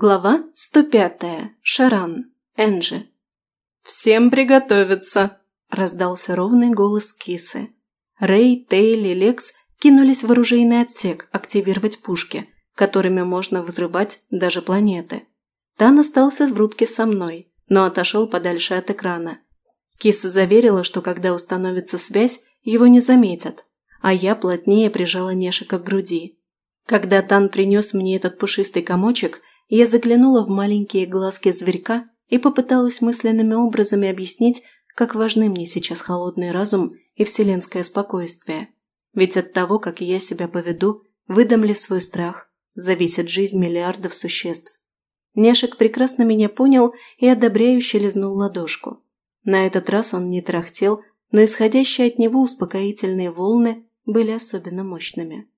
Глава 105. Шаран. Энджи. «Всем приготовиться!» – раздался ровный голос кисы. Рэй, Тейли, Лекс кинулись в оружейный отсек активировать пушки, которыми можно взрывать даже планеты. Тан остался в рубке со мной, но отошел подальше от экрана. Киса заверила, что когда установится связь, его не заметят, а я плотнее прижала Нешика к груди. Когда Тан принес мне этот пушистый комочек – я заглянула в маленькие глазки зверька и попыталась мысленными образами объяснить, как важны мне сейчас холодный разум и вселенское спокойствие. Ведь от того, как я себя поведу, выдам ли свой страх, зависит жизнь миллиардов существ. Нешек прекрасно меня понял и одобряюще лизнул ладошку. На этот раз он не трахтел, но исходящие от него успокоительные волны были особенно мощными.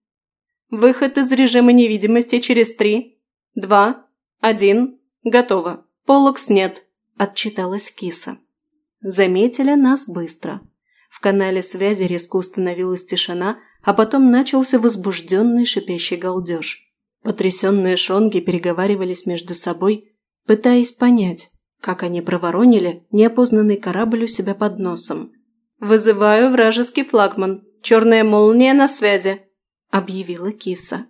«Выход из режима невидимости через три, два, один, готово. Полокс нет», – отчиталась киса. Заметили нас быстро. В канале связи резко установилась тишина, а потом начался возбужденный шипящий галдеж. Потрясенные шонги переговаривались между собой, пытаясь понять, как они проворонили неопознанный корабль у себя под носом. «Вызываю вражеский флагман. Черная молния на связи», – объявила киса.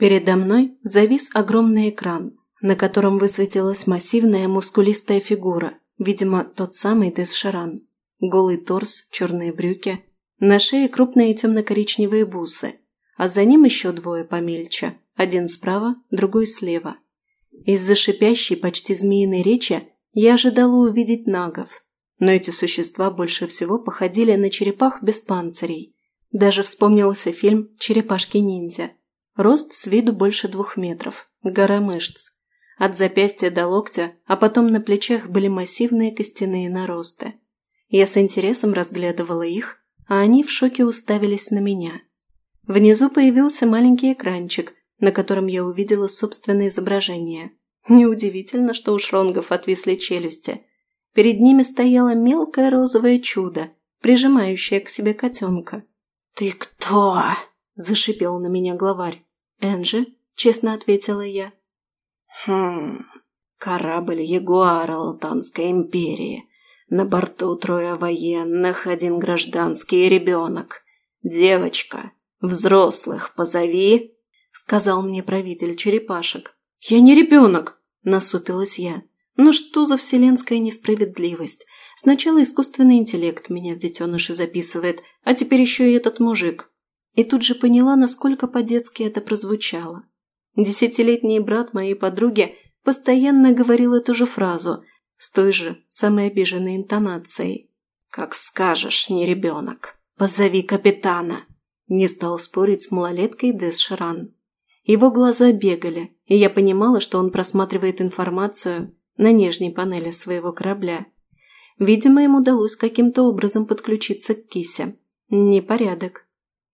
Передо мной завис огромный экран, на котором высветилась массивная мускулистая фигура, видимо, тот самый Десшаран. Голый торс, черные брюки, на шее крупные темно-коричневые бусы, а за ним еще двое помельче, один справа, другой слева. Из-за шипящей, почти змеиной речи я ожидала увидеть нагов, но эти существа больше всего походили на черепах без панцирей. Даже вспомнился фильм «Черепашки-ниндзя», Рост с виду больше двух метров. Гора мышц. От запястья до локтя, а потом на плечах были массивные костяные наросты. Я с интересом разглядывала их, а они в шоке уставились на меня. Внизу появился маленький экранчик, на котором я увидела собственное изображение. Неудивительно, что у шронгов отвисли челюсти. Перед ними стояло мелкое розовое чудо, прижимающее к себе котенка. «Ты кто?» зашипел на меня главарь. «Энджи», – честно ответила я. «Хм, корабль Ягуара Алтанской империи. На борту трое военных, один гражданский и ребенок. Девочка, взрослых позови», – сказал мне правитель черепашек. «Я не ребенок», – насупилась я. «Ну что за вселенская несправедливость? Сначала искусственный интеллект меня в детеныши записывает, а теперь еще и этот мужик. И тут же поняла, насколько по-детски это прозвучало. Десятилетний брат моей подруги постоянно говорил эту же фразу с той же, самой обиженной интонацией. «Как скажешь, не ребенок. Позови капитана!» Не стал спорить с малолеткой Дэс. Его глаза бегали, и я понимала, что он просматривает информацию на нижней панели своего корабля. Видимо, им удалось каким-то образом подключиться к кисе. Непорядок.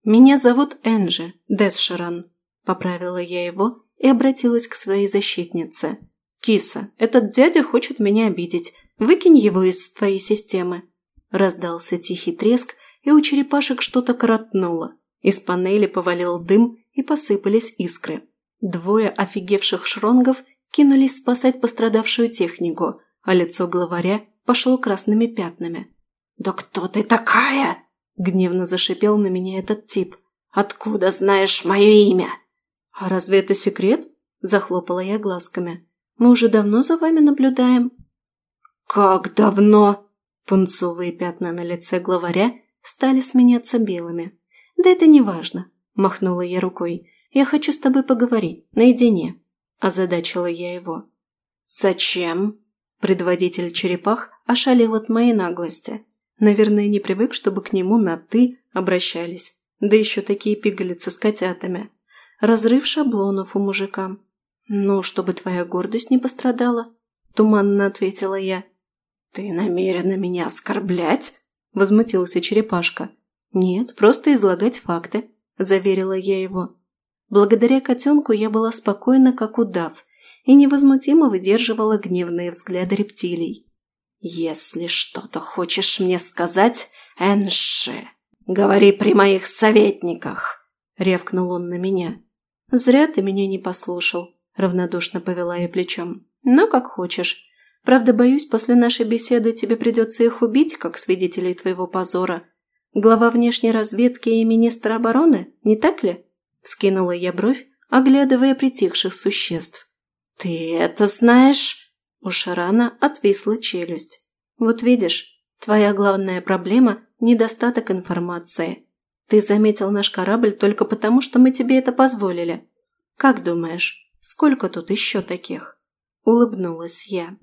«Меня зовут Энджи Дэсшеран», – поправила я его и обратилась к своей защитнице. «Киса, этот дядя хочет меня обидеть. Выкинь его из твоей системы». Раздался тихий треск, и у черепашек что-то коротнуло. Из панели повалил дым и посыпались искры. Двое офигевших шронгов кинулись спасать пострадавшую технику, а лицо главаря пошло красными пятнами. «Да кто ты такая?» Гневно зашипел на меня этот тип. «Откуда знаешь мое имя?» «А разве это секрет?» Захлопала я глазками. «Мы уже давно за вами наблюдаем». «Как давно?» Пунцовые пятна на лице главаря стали сменяться белыми. «Да это не важно», – махнула я рукой. «Я хочу с тобой поговорить, наедине», – озадачила я его. «Зачем?» Предводитель черепах ошалел от моей наглости. Наверное, не привык, чтобы к нему на «ты» обращались. Да еще такие пигалицы с котятами. Разрыв шаблонов у мужика. «Ну, чтобы твоя гордость не пострадала», – туманно ответила я. «Ты намерена меня оскорблять?» – возмутился черепашка. «Нет, просто излагать факты», – заверила я его. Благодаря котенку я была спокойна, как удав, и невозмутимо выдерживала гневные взгляды рептилий. «Если что-то хочешь мне сказать, Энши, говори при моих советниках!» – ревкнул он на меня. «Зря ты меня не послушал», – равнодушно повела я плечом. «Но как хочешь. Правда, боюсь, после нашей беседы тебе придется их убить, как свидетелей твоего позора. Глава внешней разведки и министр обороны, не так ли?» Скинула я бровь, оглядывая притихших существ. «Ты это знаешь?» У Шарана отвисла челюсть. «Вот видишь, твоя главная проблема – недостаток информации. Ты заметил наш корабль только потому, что мы тебе это позволили. Как думаешь, сколько тут еще таких?» Улыбнулась я.